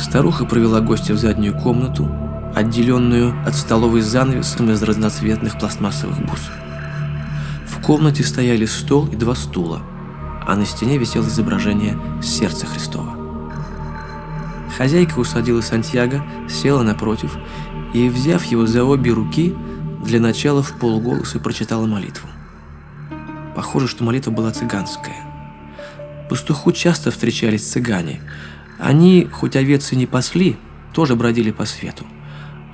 Старуха провела гостя в заднюю комнату, отделенную от столовой занавесом из разноцветных пластмассовых бус. В комнате стояли стол и два стула, а на стене висело изображение сердца Христова. Хозяйка усадила Сантьяго, села напротив и, взяв его за обе руки, для начала в полголоса прочитала молитву. Похоже, что молитва была цыганская. Пастуху часто встречались цыгане. Они, хоть овец и не пасли, тоже бродили по свету.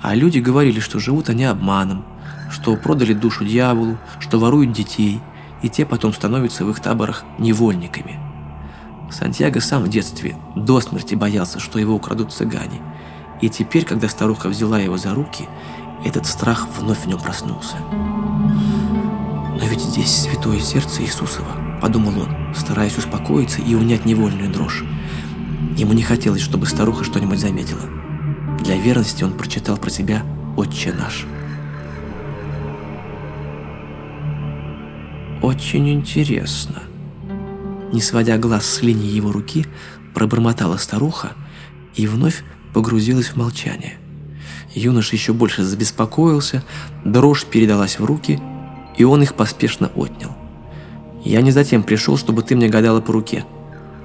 А люди говорили, что живут они обманом, что продали душу дьяволу, что воруют детей, и те потом становятся в их таборах невольниками. Сантьяго сам в детстве до смерти боялся, что его украдут цыгане. И теперь, когда старуха взяла его за руки, этот страх вновь в нем проснулся. «Но ведь здесь святое сердце Иисусова», — подумал он, стараясь успокоиться и унять невольную дрожь. Ему не хотелось, чтобы старуха что-нибудь заметила. Для верности он прочитал про себя «Отче наш». «Очень интересно», не сводя глаз с линии его руки, пробормотала старуха и вновь погрузилась в молчание. Юноша еще больше забеспокоился, дрожь передалась в руки, и он их поспешно отнял. «Я не затем пришел, чтобы ты мне гадала по руке», —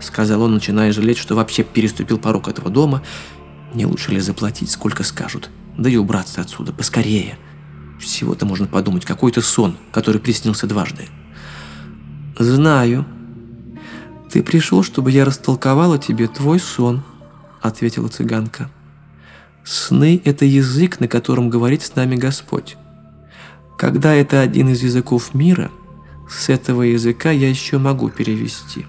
сказал он, начиная жалеть, что вообще переступил порог этого дома. «Не лучше ли заплатить, сколько скажут? Да и убраться отсюда, поскорее. Всего-то можно подумать, какой-то сон, который приснился дважды». «Знаю», «Ты пришел, чтобы я растолковала тебе твой сон», — ответила цыганка. «Сны — это язык, на котором говорит с нами Господь. Когда это один из языков мира, с этого языка я еще могу перевести.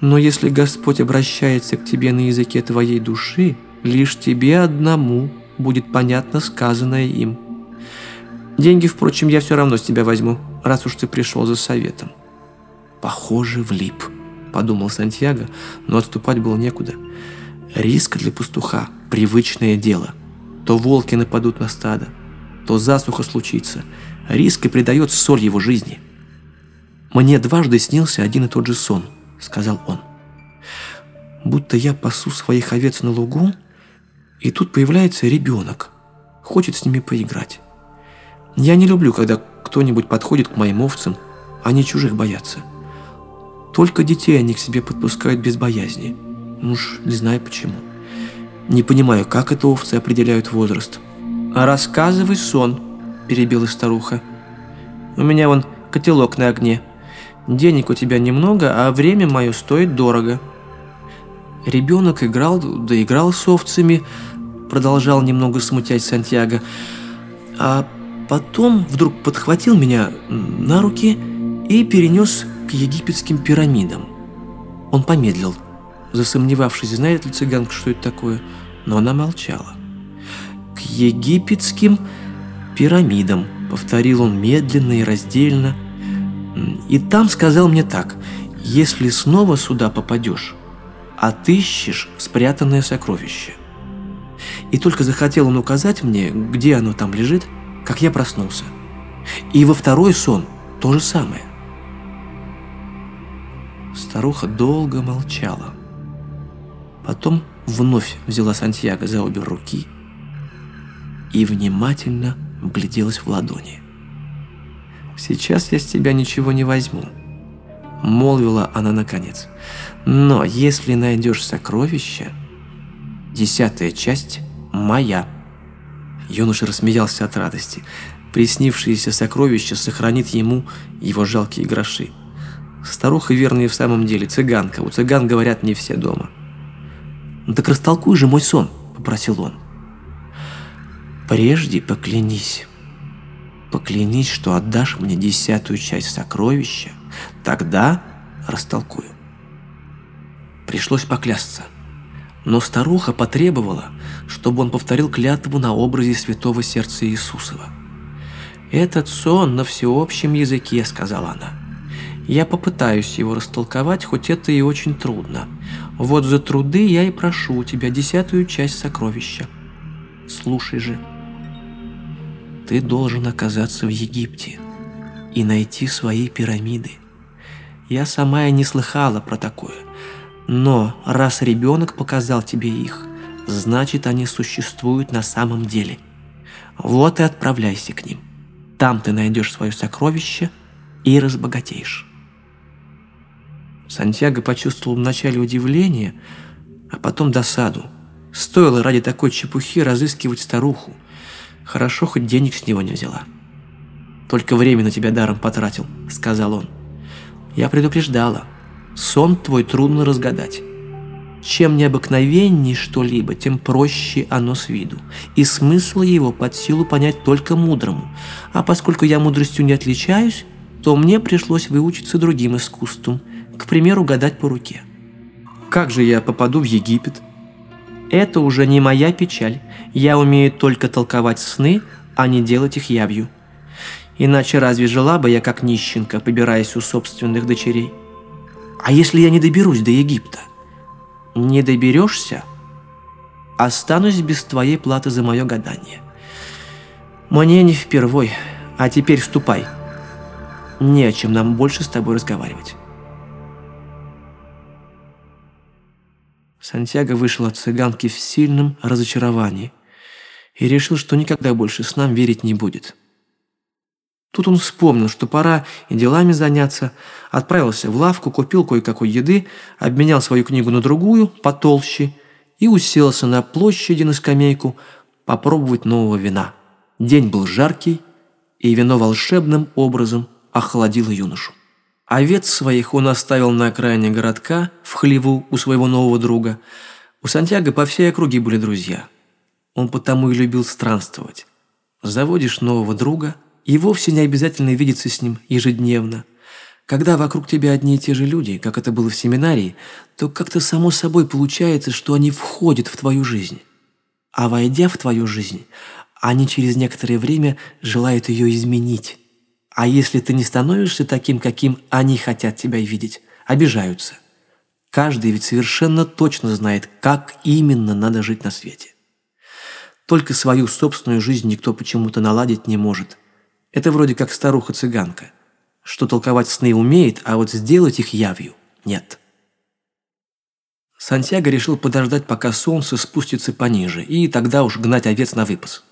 Но если Господь обращается к тебе на языке твоей души, лишь тебе одному будет понятно сказанное им. Деньги, впрочем, я все равно с тебя возьму, раз уж ты пришел за советом». Похоже, влип подумал Сантьяго, но отступать было некуда. Риск для пастуха – привычное дело. То волки нападут на стадо, то засуха случится. Риск и придает соль его жизни. «Мне дважды снился один и тот же сон», – сказал он. «Будто я пасу своих овец на лугу, и тут появляется ребенок, хочет с ними поиграть. Я не люблю, когда кто-нибудь подходит к моим овцам, они чужих боятся». Только детей они к себе подпускают без боязни. Ну уж не знаю почему. Не понимаю, как это овцы определяют возраст. «А рассказывай сон», – перебила старуха. «У меня вон котелок на огне. Денег у тебя немного, а время мое стоит дорого». Ребенок играл, да играл с овцами, продолжал немного смутять Сантьяго. А потом вдруг подхватил меня на руки и перенес к египетским пирамидам. Он помедлил, засомневавшись, знает ли цыганка, что это такое, но она молчала. «К египетским пирамидам», — повторил он медленно и раздельно. «И там сказал мне так, если снова сюда попадешь, отыщешь спрятанное сокровище». И только захотел он указать мне, где оно там лежит, как я проснулся. И во второй сон то же самое. Старуха долго молчала. Потом вновь взяла Сантьяго за обе руки и внимательно вгляделась в ладони. «Сейчас я с тебя ничего не возьму», — молвила она наконец. «Но если найдешь сокровище, десятая часть моя». Юноша рассмеялся от радости. Приснившееся сокровище сохранит ему его жалкие гроши. Старуха верная в самом деле, цыганка. У цыган, говорят, не все дома. «Ну так растолкуй же мой сон», — попросил он. «Прежде поклянись. Поклянись, что отдашь мне десятую часть сокровища. Тогда растолкую». Пришлось поклясться. Но старуха потребовала, чтобы он повторил клятву на образе святого сердца Иисусова. «Этот сон на всеобщем языке», — сказала она. Я попытаюсь его растолковать, хоть это и очень трудно. Вот за труды я и прошу у тебя десятую часть сокровища. Слушай же. Ты должен оказаться в Египте и найти свои пирамиды. Я сама и не слыхала про такое. Но раз ребенок показал тебе их, значит, они существуют на самом деле. Вот и отправляйся к ним. Там ты найдешь свое сокровище и разбогатеешь. Сантьяго почувствовал вначале удивление, а потом досаду. Стоило ради такой чепухи разыскивать старуху. Хорошо, хоть денег с него не взяла. «Только время на тебя даром потратил», — сказал он. «Я предупреждала. Сон твой трудно разгадать. Чем необыкновенней что-либо, тем проще оно с виду, и смысл его под силу понять только мудрому. А поскольку я мудростью не отличаюсь, то мне пришлось выучиться другим искусствам, к примеру, гадать по руке. Как же я попаду в Египет? Это уже не моя печаль. Я умею только толковать сны, а не делать их явью. Иначе разве жила бы я как нищенка, побираясь у собственных дочерей? А если я не доберусь до Египта? Не доберешься? Останусь без твоей платы за мое гадание. Мне не впервой, а теперь ступай. Не о чем нам больше с тобой разговаривать. Сантьяго вышел от цыганки в сильном разочаровании и решил, что никогда больше с нам верить не будет. Тут он вспомнил, что пора и делами заняться, отправился в лавку, купил кое-какой еды, обменял свою книгу на другую, потолще, и уселся на площади на скамейку попробовать нового вина. День был жаркий, и вино волшебным образом охладило юношу. Овец своих он оставил на окраине городка, в хлеву у своего нового друга. У Сантьяго по всей округе были друзья. Он потому и любил странствовать. Заводишь нового друга – и вовсе не обязательно видеться с ним ежедневно. Когда вокруг тебя одни и те же люди, как это было в семинарии, то как-то само собой получается, что они входят в твою жизнь. А войдя в твою жизнь, они через некоторое время желают ее изменить. А если ты не становишься таким, каким они хотят тебя видеть, обижаются. Каждый ведь совершенно точно знает, как именно надо жить на свете. Только свою собственную жизнь никто почему-то наладить не может – это вроде как старуха-цыганка, что толковать сны умеет, а вот сделать их явью нет. Сантьяго решил подождать, пока солнце спустится пониже, и тогда уж гнать овец на выпас.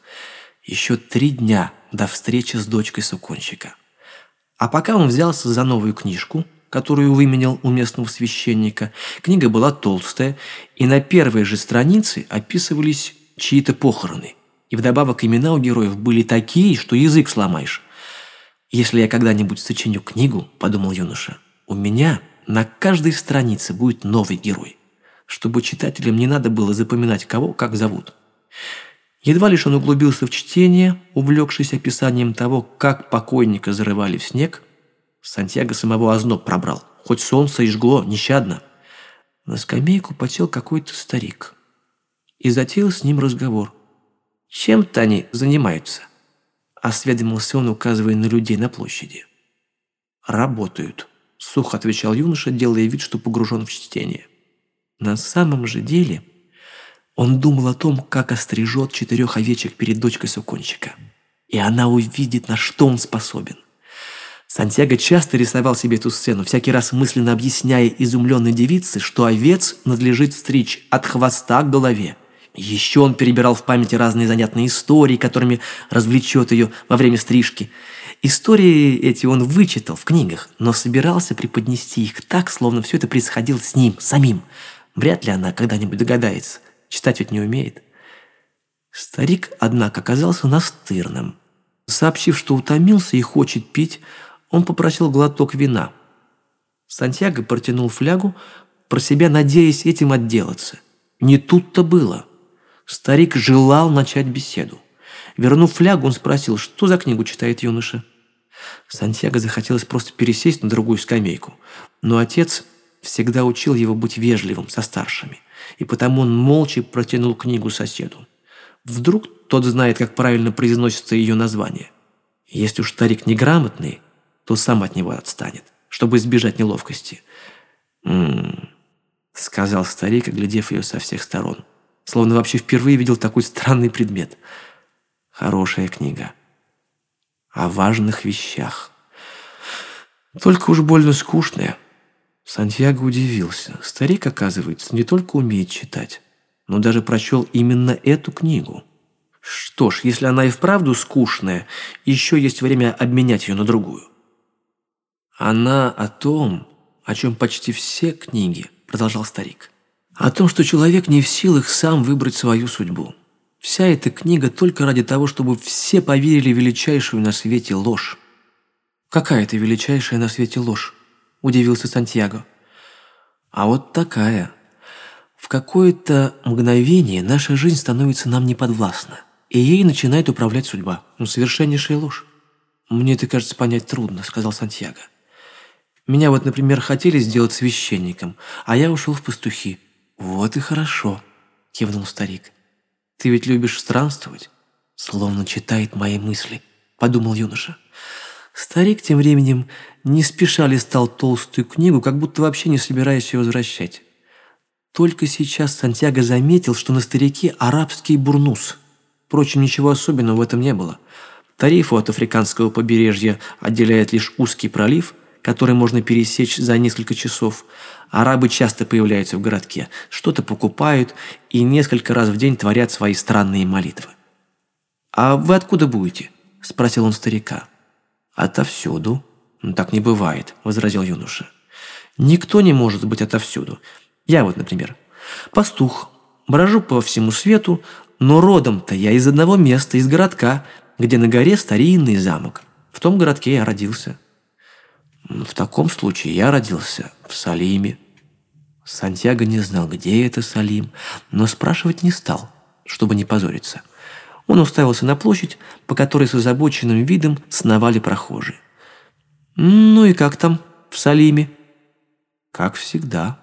Еще три дня до встречи с дочкой суконщика. А пока он взялся за новую книжку, которую выменял у местного священника. Книга была толстая, и на первой же странице описывались чьи-то похороны – и вдобавок имена у героев были такие, что язык сломаешь. «Если я когда-нибудь сочиню книгу, — подумал юноша, — у меня на каждой странице будет новый герой, чтобы читателям не надо было запоминать, кого как зовут». Едва лишь он углубился в чтение, увлекшись описанием того, как покойника зарывали в снег, Сантьяго самого озноб пробрал, хоть солнце и жгло нещадно. На скамейку потел какой-то старик и затеял с ним разговор – «Чем-то они занимаются», – осведомился он, указывая на людей на площади. «Работают», – сухо отвечал юноша, делая вид, что погружен в чтение. На самом же деле он думал о том, как острижет четырех овечек перед дочкой сукончика. И она увидит, на что он способен. Сантьяго часто рисовал себе эту сцену, всякий раз мысленно объясняя изумленной девице, что овец надлежит стричь от хвоста к голове – еще он перебирал в памяти разные занятные истории, которыми развлечет ее во время стрижки. Истории эти он вычитал в книгах, но собирался преподнести их так, словно все это происходило с ним, самим. Вряд ли она когда-нибудь догадается. Читать ведь не умеет. Старик, однако, оказался настырным. Сообщив, что утомился и хочет пить, он попросил глоток вина. Сантьяго протянул флягу, про себя надеясь этим отделаться. Не тут-то было. Старик желал начать беседу. Вернув флягу, он спросил, что за книгу читает юноша. Сантьяго захотелось просто пересесть на другую скамейку. Но отец всегда учил его быть вежливым со старшими, и потому он молча протянул книгу соседу. Вдруг тот знает, как правильно произносится ее название. Если уж старик неграмотный, то сам от него отстанет, чтобы избежать неловкости. «М-м-м», сказал старик, оглядев ее со всех сторон словно вообще впервые видел такой странный предмет. Хорошая книга. О важных вещах. Только уж больно скучная. Сантьяго удивился. Старик, оказывается, не только умеет читать, но даже прочел именно эту книгу. Что ж, если она и вправду скучная, еще есть время обменять ее на другую. Она о том, о чем почти все книги, продолжал старик. О том, что человек не в силах сам выбрать свою судьбу. Вся эта книга только ради того, чтобы все поверили величайшую на свете ложь. «Какая это величайшая на свете ложь?» – удивился Сантьяго. «А вот такая. В какое-то мгновение наша жизнь становится нам неподвластна, и ей начинает управлять судьба. Ну, совершеннейшая ложь». «Мне это, кажется, понять трудно», – сказал Сантьяго. «Меня вот, например, хотели сделать священником, а я ушел в пастухи. Вот и хорошо», – кивнул старик. «Ты ведь любишь странствовать?» «Словно читает мои мысли», – подумал юноша. Старик тем временем не спеша листал толстую книгу, как будто вообще не собираясь ее возвращать. Только сейчас Сантьяго заметил, что на старике арабский бурнус. Впрочем, ничего особенного в этом не было. Тарифу от африканского побережья отделяет лишь узкий пролив, который можно пересечь за несколько часов. Арабы часто появляются в городке, что-то покупают и несколько раз в день творят свои странные молитвы. «А вы откуда будете?» – спросил он старика. «Отовсюду». «Ну, «Так не бывает», – возразил юноша. «Никто не может быть отовсюду. Я вот, например, пастух, брожу по всему свету, но родом-то я из одного места, из городка, где на горе старинный замок. В том городке я родился». «В таком случае я родился в Салиме». Сантьяго не знал, где это Салим, но спрашивать не стал, чтобы не позориться – он уставился на площадь, по которой с озабоченным видом сновали прохожие. «Ну и как там в Салиме?» «Как всегда».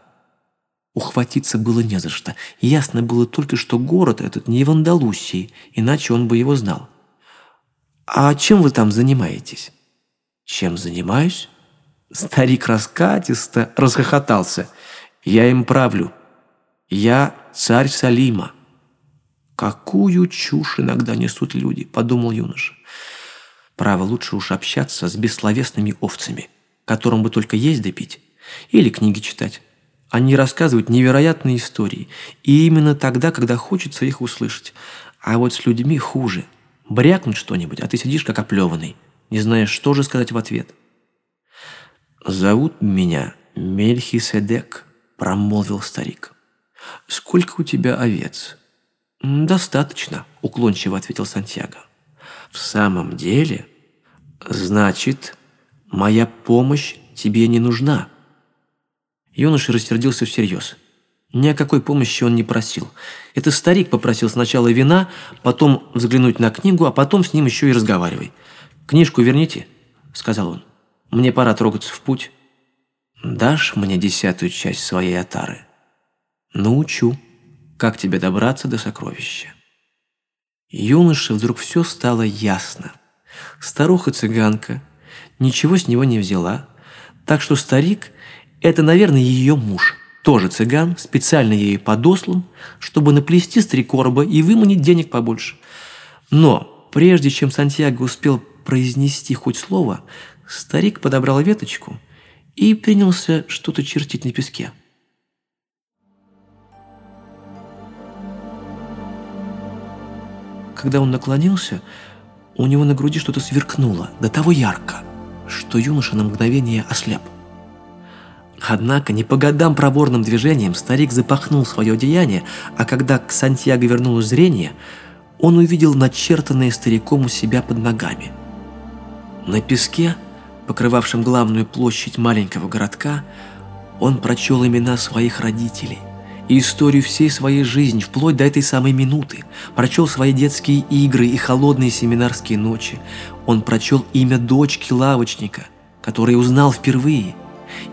Ухватиться было не за что. Ясно было только, что город этот не в Андалусии, иначе он бы его знал. «А чем вы там занимаетесь?» «Чем занимаюсь?» Старик раскатисто расхохотался. «Я им правлю. Я царь Салима». «Какую чушь иногда несут люди», — подумал юноша. «Право, лучше уж общаться с бессловесными овцами, которым бы только есть да пить, или книги читать. Они рассказывают невероятные истории, и именно тогда, когда хочется их услышать. А вот с людьми хуже. Брякнуть что-нибудь, а ты сидишь как оплеванный, не знаешь, что же сказать в ответ». «Зовут меня Мельхиседек», — промолвил старик. «Сколько у тебя овец?» «Достаточно», — уклончиво ответил Сантьяго. «В самом деле? Значит, моя помощь тебе не нужна». Юноша рассердился всерьез. Ни о какой помощи он не просил. Это старик попросил сначала вина, потом взглянуть на книгу, а потом с ним еще и разговаривай. «Книжку верните», — сказал он. «Мне пора трогаться в путь». «Дашь мне десятую часть своей отары?» «Научу», как тебе добраться до сокровища. Юноше вдруг все стало ясно. Старуха-цыганка ничего с него не взяла, так что старик – это, наверное, ее муж, тоже цыган, специально ей подослан, чтобы наплести с три короба и выманить денег побольше. Но прежде чем Сантьяго успел произнести хоть слово, старик подобрал веточку и принялся что-то чертить на песке. Когда он наклонился, у него на груди что-то сверкнуло, до того ярко, что юноша на мгновение ослеп. Однако не по годам проворным движением старик запахнул свое одеяние, а когда к Сантьяго вернулось зрение, он увидел начертанное стариком у себя под ногами. На песке, покрывавшем главную площадь маленького городка, он прочел имена своих родителей – и историю всей своей жизни, вплоть до этой самой минуты. Прочел свои детские игры и холодные семинарские ночи. Он прочел имя дочки лавочника, которое узнал впервые.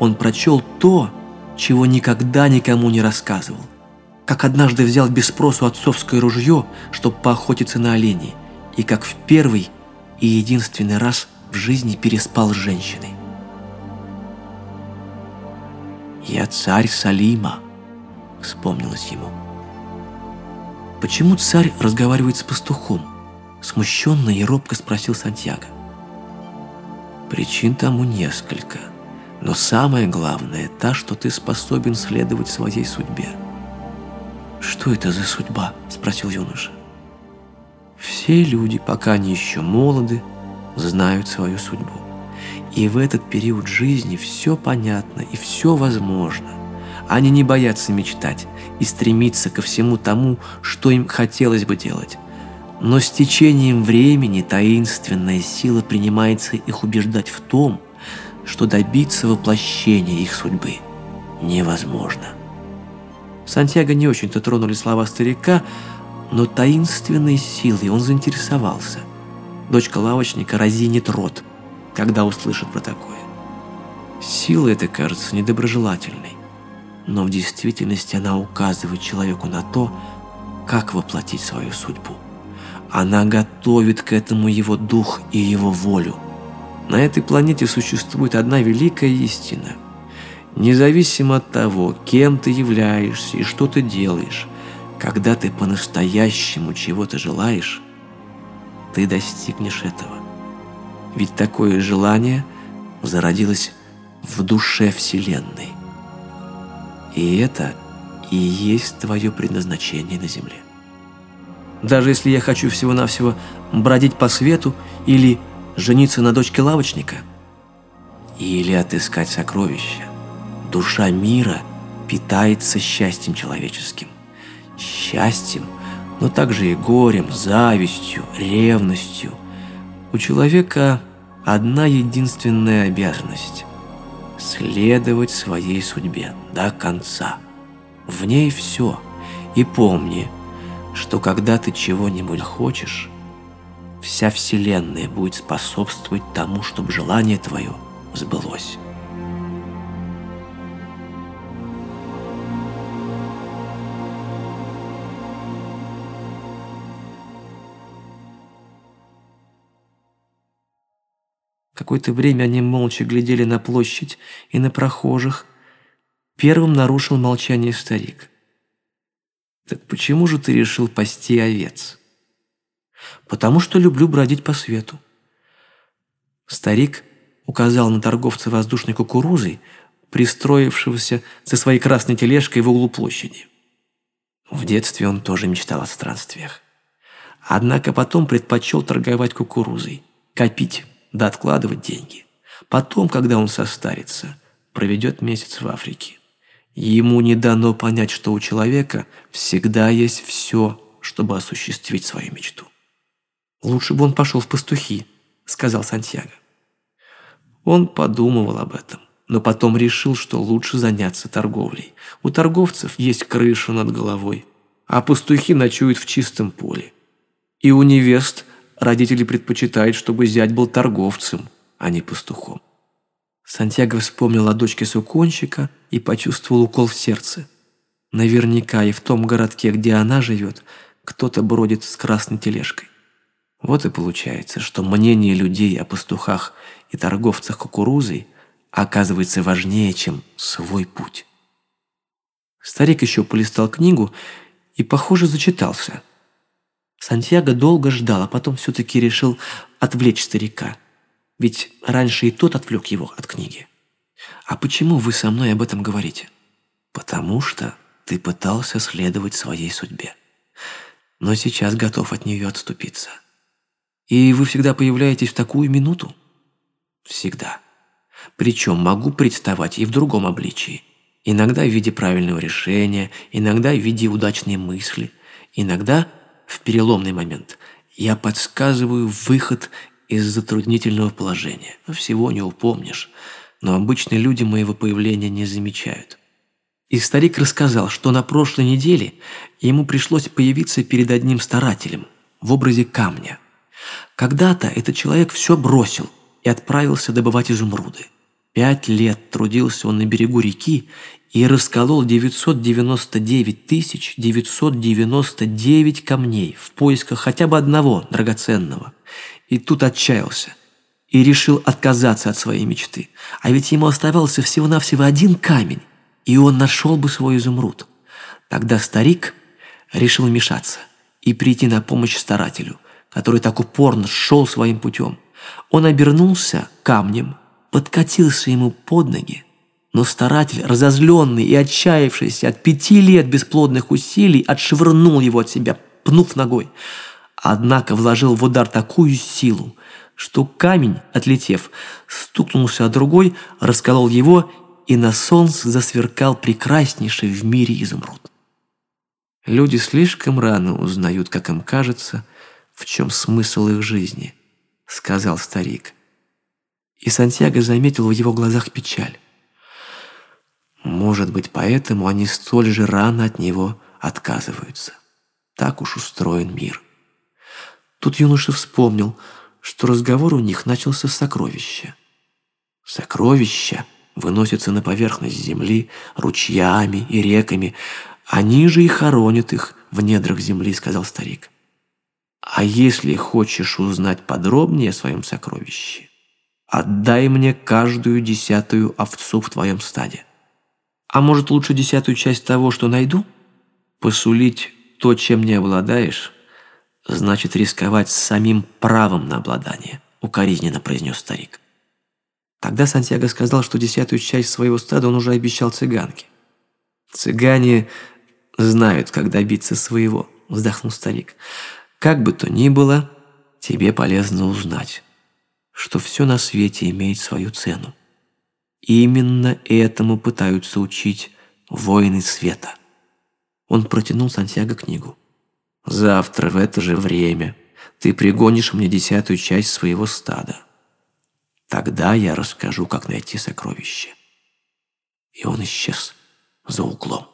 Он прочел то, чего никогда никому не рассказывал. Как однажды взял без спросу отцовское ружье, чтобы поохотиться на оленей, и как в первый и единственный раз в жизни переспал с женщиной. «Я царь Салима», — вспомнилось ему. «Почему царь разговаривает с пастухом?» — смущенно и робко спросил Сантьяго. «Причин тому несколько, но самое главное — та, что ты способен следовать своей судьбе. «Что это за судьба?» – спросил юноша. Все люди, пока они еще молоды, знают свою судьбу. И в этот период жизни все понятно и все возможно. Они не боятся мечтать и стремиться ко всему тому, что им хотелось бы делать. Но с течением времени таинственная сила принимается их убеждать в том, что добиться воплощения их судьбы невозможно. Сантьяго не очень-то тронули слова старика, но таинственной силой он заинтересовался. Дочка лавочника разинит рот, когда услышит про такое. Сила эта кажется недоброжелательной, но в действительности она указывает человеку на то, как воплотить свою судьбу. Она готовит к этому его дух и его волю. На этой планете существует одна великая истина. Независимо от того, кем ты являешься и что ты делаешь, когда ты по-настоящему чего-то желаешь, ты достигнешь этого. Ведь такое желание зародилось в душе Вселенной. И это и есть твое предназначение на Земле. Даже если я хочу всего-навсего бродить по свету или жениться на дочке лавочника, или отыскать сокровища, душа мира питается счастьем человеческим счастьем, но также и горем, завистью, ревностью. У человека одна единственная обязанность – следовать своей судьбе до конца. В ней все. И помни, что когда ты чего-нибудь хочешь, вся Вселенная будет способствовать тому, чтобы желание твое сбылось. Какое-то время они молча глядели на площадь и на прохожих. Первым нарушил молчание старик. «Так почему же ты решил пасти овец?» «Потому что люблю бродить по свету». Старик указал на торговца воздушной кукурузой, пристроившегося со своей красной тележкой в углу площади. В детстве он тоже мечтал о странствиях. Однако потом предпочел торговать кукурузой, копить да откладывать деньги. Потом, когда он состарится, проведет месяц в Африке. Ему не дано понять, что у человека всегда есть все, чтобы осуществить свою мечту. «Лучше бы он пошел в пастухи», — сказал Сантьяго. Он подумывал об этом, но потом решил, что лучше заняться торговлей. У торговцев есть крыша над головой, а пастухи ночуют в чистом поле. И у невест родители предпочитают, чтобы зять был торговцем, а не пастухом. Сантьяго вспомнил о дочке суконщика и почувствовал укол в сердце. Наверняка и в том городке, где она живет, кто-то бродит с красной тележкой. Вот и получается, что мнение людей о пастухах и торговцах кукурузой оказывается важнее, чем свой путь. Старик еще полистал книгу и, похоже, зачитался – Сантьяго долго ждал, а потом все-таки решил отвлечь старика. Ведь раньше и тот отвлек его от книги. «А почему вы со мной об этом говорите?» «Потому что ты пытался следовать своей судьбе, но сейчас готов от нее отступиться. И вы всегда появляетесь в такую минуту?» «Всегда. Причем могу представать и в другом обличии. Иногда в виде правильного решения, иногда в виде удачной мысли, иногда в переломный момент. Я подсказываю выход из затруднительного положения. Всего не упомнишь, но обычные люди моего появления не замечают. И старик рассказал, что на прошлой неделе ему пришлось появиться перед одним старателем в образе камня. Когда-то этот человек все бросил и отправился добывать изумруды. Пять лет трудился он на берегу реки и расколол 999 тысяч 999 камней в поисках хотя бы одного драгоценного. И тут отчаялся и решил отказаться от своей мечты. А ведь ему оставался всего-навсего один камень, и он нашел бы свой изумруд. Тогда старик решил вмешаться и прийти на помощь старателю, который так упорно шел своим путем. Он обернулся камнем, подкатился ему под ноги, Но старатель, разозленный и отчаявшийся от пяти лет бесплодных усилий, отшвырнул его от себя, пнув ногой. Однако вложил в удар такую силу, что камень, отлетев, стукнулся о другой, расколол его, и на солнце засверкал прекраснейший в мире изумруд. Люди слишком рано узнают, как им кажется, в чем смысл их жизни, сказал старик. И Сантьяго заметил в его глазах печаль. Может быть, поэтому они столь же рано от него отказываются. Так уж устроен мир. Тут юноша вспомнил, что разговор у них начался с сокровища. Сокровища выносятся на поверхность земли ручьями и реками, они же и хоронят их в недрах земли, сказал старик. А если хочешь узнать подробнее о своем сокровище, отдай мне каждую десятую овцу в твоем стаде. А может, лучше десятую часть того, что найду? Посулить то, чем не обладаешь, значит рисковать самим правом на обладание, укоризненно произнес старик. Тогда Сантьяго сказал, что десятую часть своего стада он уже обещал цыганке. «Цыгане знают, как добиться своего», — вздохнул старик. «Как бы то ни было, тебе полезно узнать, что все на свете имеет свою цену. Именно этому пытаются учить воины света». Он протянул Сантьяго книгу. Завтра в это же время ты пригонишь мне десятую часть своего стада. Тогда я расскажу, как найти сокровище. И он исчез за углом.